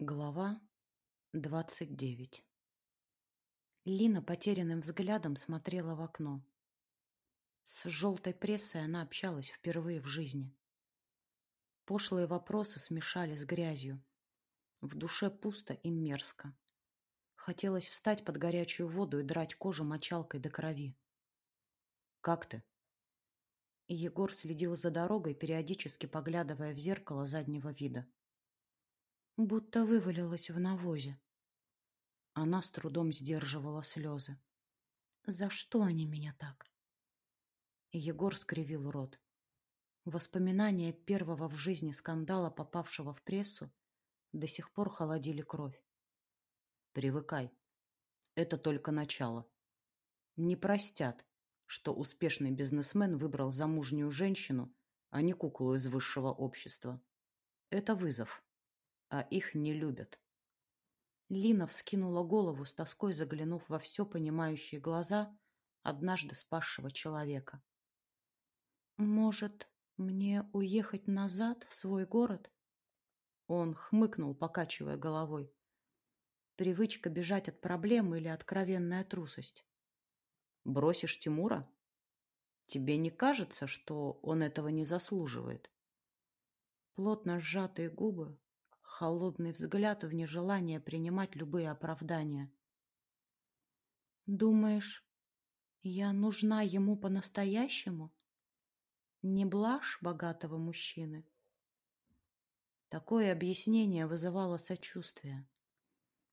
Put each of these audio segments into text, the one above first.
Глава двадцать девять Лина потерянным взглядом смотрела в окно. С желтой прессой она общалась впервые в жизни. Пошлые вопросы смешали с грязью. В душе пусто и мерзко. Хотелось встать под горячую воду и драть кожу мочалкой до крови. «Как ты?» Егор следил за дорогой, периодически поглядывая в зеркало заднего вида будто вывалилась в навозе. Она с трудом сдерживала слезы. «За что они меня так?» Егор скривил рот. Воспоминания первого в жизни скандала, попавшего в прессу, до сих пор холодили кровь. «Привыкай. Это только начало. Не простят, что успешный бизнесмен выбрал замужнюю женщину, а не куклу из высшего общества. Это вызов а их не любят. Лина вскинула голову с тоской, заглянув во все понимающие глаза однажды спасшего человека. «Может, мне уехать назад в свой город?» Он хмыкнул, покачивая головой. Привычка бежать от проблем или откровенная трусость? Бросишь Тимура? Тебе не кажется, что он этого не заслуживает? Плотно сжатые губы холодный взгляд в нежелание принимать любые оправдания. «Думаешь, я нужна ему по-настоящему? Не блажь богатого мужчины?» Такое объяснение вызывало сочувствие.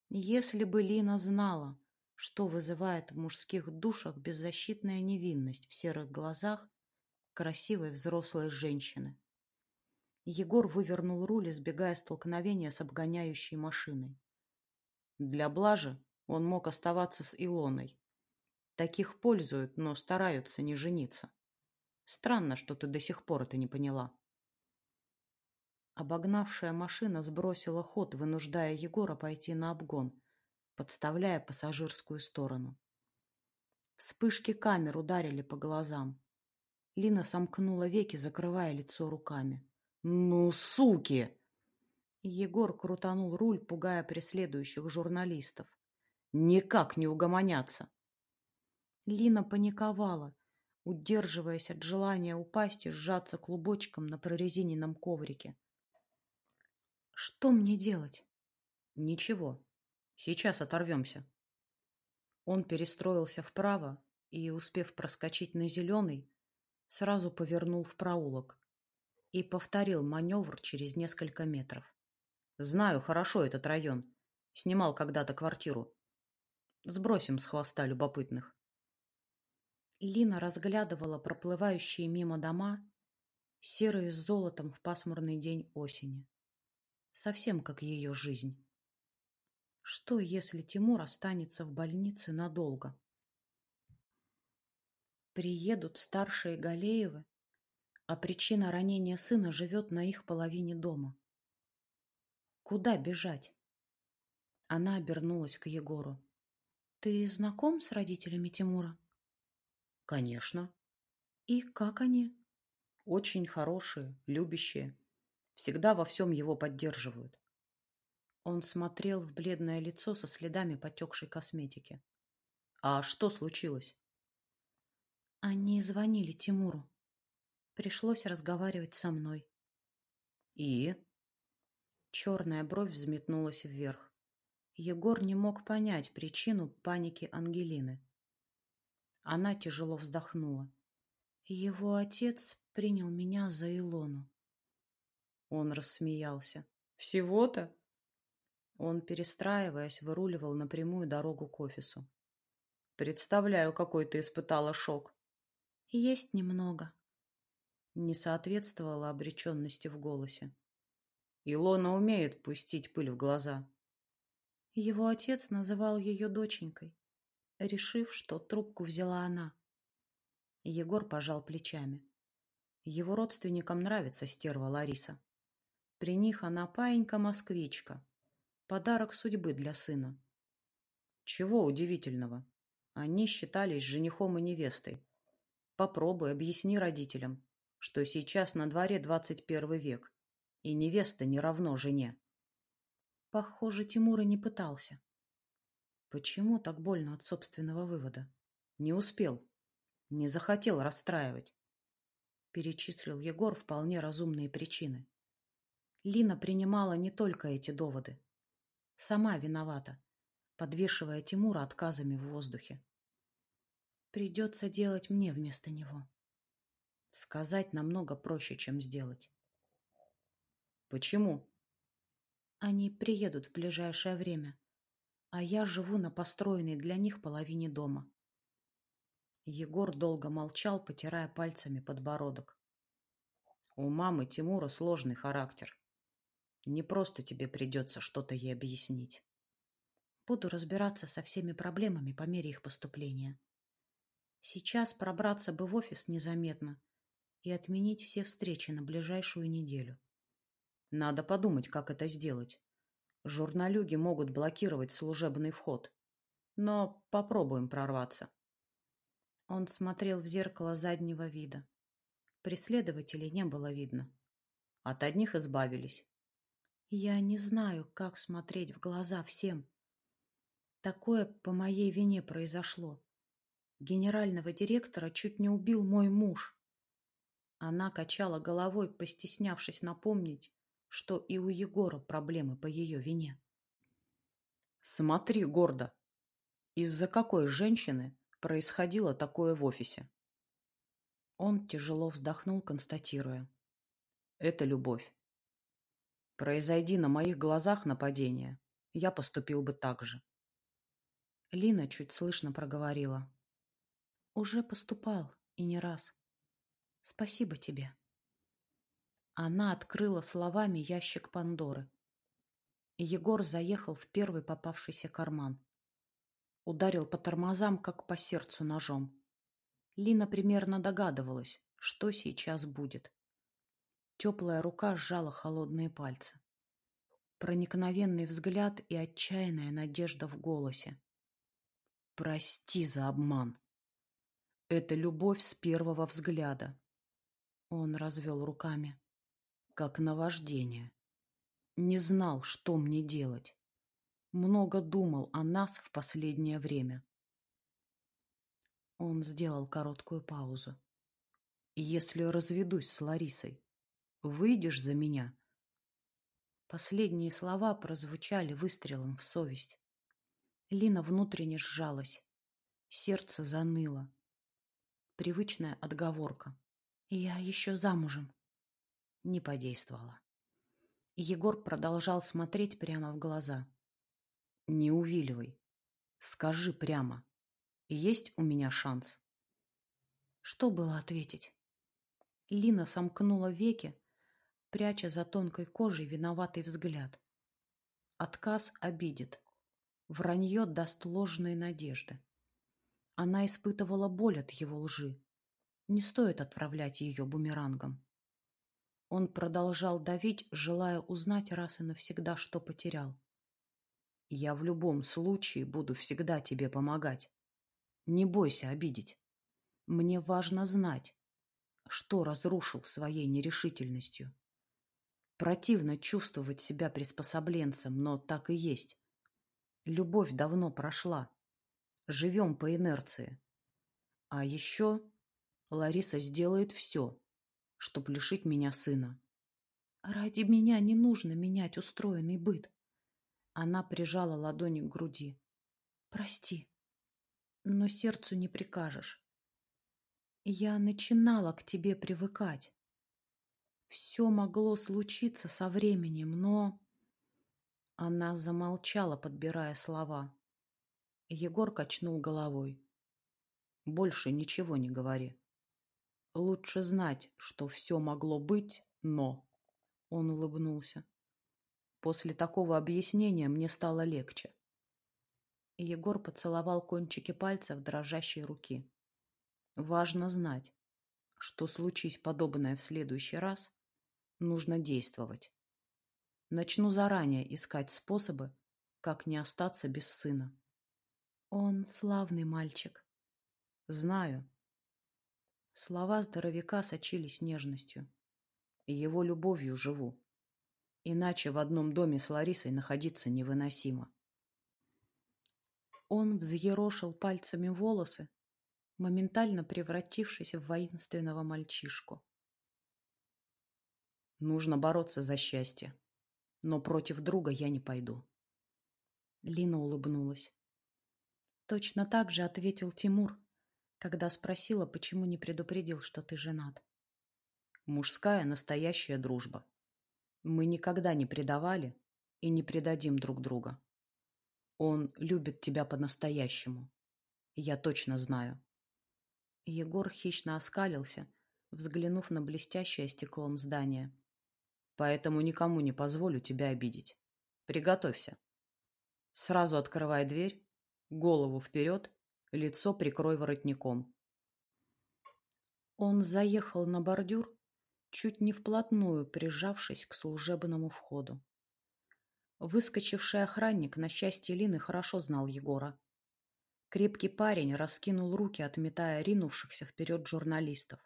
Если бы Лина знала, что вызывает в мужских душах беззащитная невинность в серых глазах красивой взрослой женщины. Егор вывернул руль, избегая столкновения с обгоняющей машиной. Для блажи он мог оставаться с Илоной. Таких пользуют, но стараются не жениться. Странно, что ты до сих пор это не поняла. Обогнавшая машина сбросила ход, вынуждая Егора пойти на обгон, подставляя пассажирскую сторону. Вспышки камер ударили по глазам. Лина сомкнула веки, закрывая лицо руками. «Ну, суки!» Егор крутанул руль, пугая преследующих журналистов. «Никак не угомоняться!» Лина паниковала, удерживаясь от желания упасть и сжаться клубочком на прорезиненном коврике. «Что мне делать?» «Ничего. Сейчас оторвемся». Он перестроился вправо и, успев проскочить на зеленый, сразу повернул в проулок и повторил маневр через несколько метров. Знаю хорошо этот район. Снимал когда-то квартиру. Сбросим с хвоста любопытных. Лина разглядывала проплывающие мимо дома, серые с золотом в пасмурный день осени. Совсем как ее жизнь. Что, если Тимур останется в больнице надолго? Приедут старшие Галеевы а причина ранения сына живет на их половине дома. Куда бежать? Она обернулась к Егору. Ты знаком с родителями Тимура? Конечно. И как они? Очень хорошие, любящие. Всегда во всем его поддерживают. Он смотрел в бледное лицо со следами потекшей косметики. А что случилось? Они звонили Тимуру. Пришлось разговаривать со мной. И? Черная бровь взметнулась вверх. Егор не мог понять причину паники Ангелины. Она тяжело вздохнула. Его отец принял меня за Илону. Он рассмеялся. Всего-то? Он, перестраиваясь, выруливал напрямую дорогу к офису. Представляю, какой ты испытала шок. Есть немного не соответствовала обреченности в голосе. Илона умеет пустить пыль в глаза. Его отец называл ее доченькой, решив, что трубку взяла она. Егор пожал плечами. Его родственникам нравится стерва Лариса. При них она паинька-москвичка. Подарок судьбы для сына. Чего удивительного? Они считались женихом и невестой. Попробуй, объясни родителям что сейчас на дворе двадцать первый век, и невеста не равно жене. Похоже, Тимура не пытался. Почему так больно от собственного вывода? Не успел. Не захотел расстраивать. Перечислил Егор вполне разумные причины. Лина принимала не только эти доводы. Сама виновата, подвешивая Тимура отказами в воздухе. Придется делать мне вместо него. Сказать намного проще, чем сделать. Почему? Они приедут в ближайшее время, а я живу на построенной для них половине дома. Егор долго молчал, потирая пальцами подбородок. У мамы Тимура сложный характер. Не просто тебе придется что-то ей объяснить. Буду разбираться со всеми проблемами по мере их поступления. Сейчас пробраться бы в офис незаметно и отменить все встречи на ближайшую неделю. Надо подумать, как это сделать. Журналюги могут блокировать служебный вход. Но попробуем прорваться. Он смотрел в зеркало заднего вида. Преследователей не было видно. От одних избавились. Я не знаю, как смотреть в глаза всем. Такое по моей вине произошло. Генерального директора чуть не убил мой муж. Она качала головой, постеснявшись напомнить, что и у Егора проблемы по ее вине. Смотри гордо. Из-за какой женщины происходило такое в офисе? Он тяжело вздохнул, констатируя. Это любовь. Произойди на моих глазах нападение, я поступил бы так же. Лина чуть слышно проговорила. Уже поступал, и не раз. Спасибо тебе. Она открыла словами ящик Пандоры. Егор заехал в первый попавшийся карман. Ударил по тормозам, как по сердцу ножом. Лина примерно догадывалась, что сейчас будет. Теплая рука сжала холодные пальцы. Проникновенный взгляд и отчаянная надежда в голосе. «Прости за обман», это любовь с первого взгляда. Он развел руками, как наваждение. Не знал, что мне делать. Много думал о нас в последнее время. Он сделал короткую паузу. «Если разведусь с Ларисой, выйдешь за меня?» Последние слова прозвучали выстрелом в совесть. Лина внутренне сжалась. Сердце заныло. Привычная отговорка. «Я еще замужем». Не подействовала. Егор продолжал смотреть прямо в глаза. «Не увиливай. Скажи прямо. Есть у меня шанс?» Что было ответить? Лина сомкнула веки, пряча за тонкой кожей виноватый взгляд. Отказ обидит. Вранье даст ложные надежды. Она испытывала боль от его лжи. Не стоит отправлять ее бумерангом. Он продолжал давить, желая узнать раз и навсегда, что потерял. «Я в любом случае буду всегда тебе помогать. Не бойся обидеть. Мне важно знать, что разрушил своей нерешительностью. Противно чувствовать себя приспособленцем, но так и есть. Любовь давно прошла. Живем по инерции. А еще Лариса сделает все, чтобы лишить меня сына. Ради меня не нужно менять устроенный быт. Она прижала ладони к груди. Прости, но сердцу не прикажешь. Я начинала к тебе привыкать. Все могло случиться со временем, но... Она замолчала, подбирая слова. Егор качнул головой. Больше ничего не говори. Лучше знать, что все могло быть, но... Он улыбнулся. После такого объяснения мне стало легче. Егор поцеловал кончики пальцев дрожащей руки. Важно знать, что случись подобное в следующий раз, нужно действовать. Начну заранее искать способы, как не остаться без сына. Он славный мальчик. Знаю. Слова здоровяка сочились нежностью. Его любовью живу. Иначе в одном доме с Ларисой находиться невыносимо. Он взъерошил пальцами волосы, моментально превратившись в воинственного мальчишку. Нужно бороться за счастье, но против друга я не пойду. Лина улыбнулась. Точно так же ответил Тимур, когда спросила, почему не предупредил, что ты женат. Мужская настоящая дружба. Мы никогда не предавали и не предадим друг друга. Он любит тебя по-настоящему. Я точно знаю. Егор хищно оскалился, взглянув на блестящее стеклом здание. Поэтому никому не позволю тебя обидеть. Приготовься. Сразу открывай дверь, голову вперед, лицо прикрой воротником. Он заехал на бордюр, чуть не вплотную прижавшись к служебному входу. Выскочивший охранник, на счастье Лины, хорошо знал Егора. Крепкий парень раскинул руки, отметая ринувшихся вперед журналистов.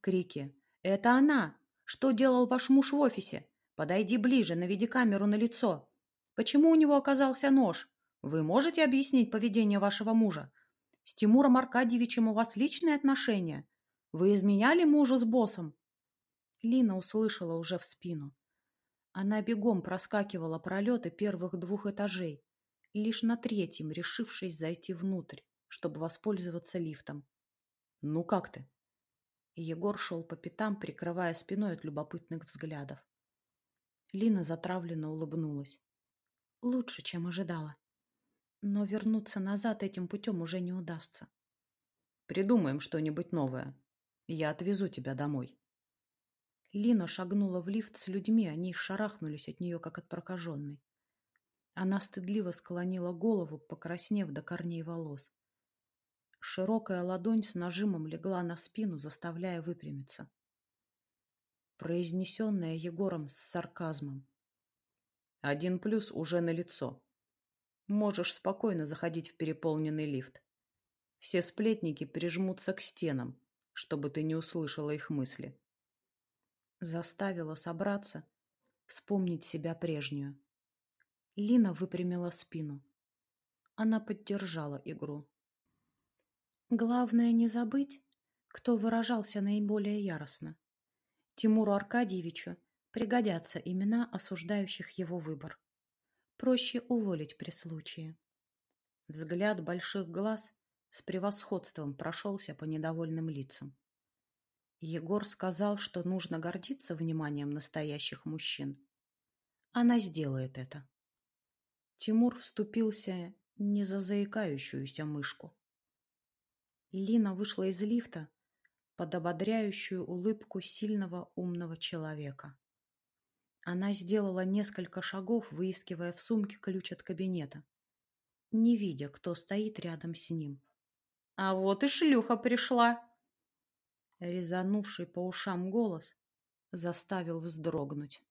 Крики «Это она! Что делал ваш муж в офисе? Подойди ближе, наведи камеру на лицо. Почему у него оказался нож? Вы можете объяснить поведение вашего мужа? С Тимуром Аркадьевичем у вас личные отношения? Вы изменяли мужу с боссом?» Лина услышала уже в спину. Она бегом проскакивала пролеты первых двух этажей, лишь на третьем решившись зайти внутрь, чтобы воспользоваться лифтом. «Ну как ты?» Егор шел по пятам, прикрывая спиной от любопытных взглядов. Лина затравленно улыбнулась. Лучше, чем ожидала. Но вернуться назад этим путем уже не удастся. Придумаем что-нибудь новое. Я отвезу тебя домой. Лина шагнула в лифт с людьми, они шарахнулись от нее, как от прокаженной. Она стыдливо склонила голову, покраснев до корней волос. Широкая ладонь с нажимом легла на спину, заставляя выпрямиться. Произнесенная Егором с сарказмом. «Один плюс уже на лицо. Можешь спокойно заходить в переполненный лифт. Все сплетники прижмутся к стенам, чтобы ты не услышала их мысли заставила собраться, вспомнить себя прежнюю. Лина выпрямила спину. Она поддержала игру. Главное не забыть, кто выражался наиболее яростно. Тимуру Аркадьевичу пригодятся имена осуждающих его выбор. Проще уволить при случае. Взгляд больших глаз с превосходством прошелся по недовольным лицам. Егор сказал, что нужно гордиться вниманием настоящих мужчин. Она сделает это. Тимур вступился не за заикающуюся мышку. Лина вышла из лифта под ободряющую улыбку сильного умного человека. Она сделала несколько шагов, выискивая в сумке ключ от кабинета, не видя, кто стоит рядом с ним. «А вот и шлюха пришла!» Резанувший по ушам голос заставил вздрогнуть.